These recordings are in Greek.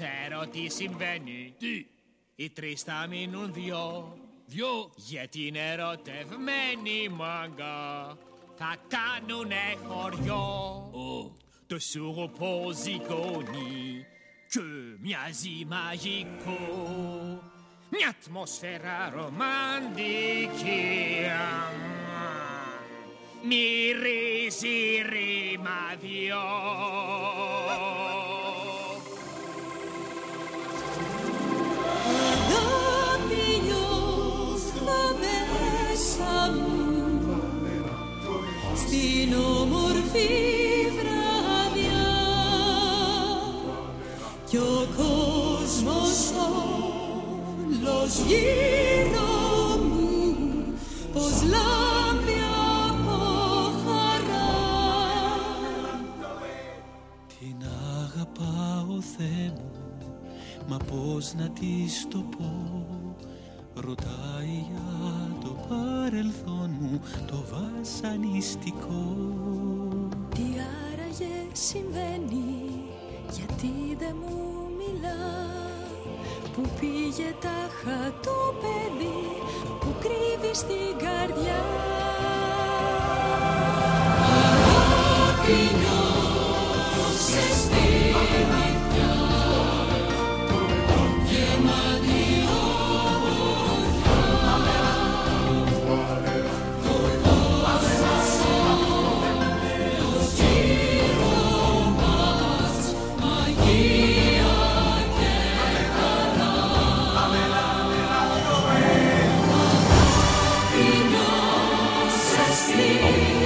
ξέρω τι συμβαίνει. Τι, Οι τρεις θα μείνουν δυο. δυο, Γιατί είναι ερωτευμένοι μάγκα. Θα κάνουνε χωριό. ο, Το σουγοπό ζυγώνει και μοιάζει μαγικό. Μια ατμόσφαιρα ρομαντική στην όμορφη βραδιά. Κι ο κόσμος όλος γύρω μου πως λάμπει από χαρά. Την αγαπάω Θεέ μου Μα πώς να της το πω Ρωτάει για το παρελθόν μου Το βασανιστικό. Τι άραγε συμβαίνει, γιατί δεν μου μιλά; Που πήγε τάχα το παιδί που κρύβει στην καρδιά;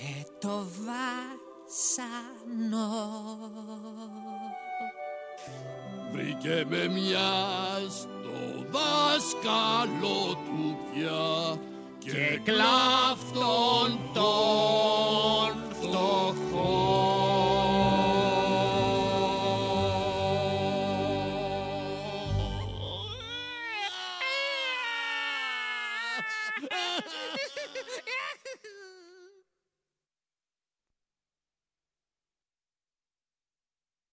και το βάσανο. Βρήκε με μια στο δάσκαλο του πια και κλαφτών των φτωχών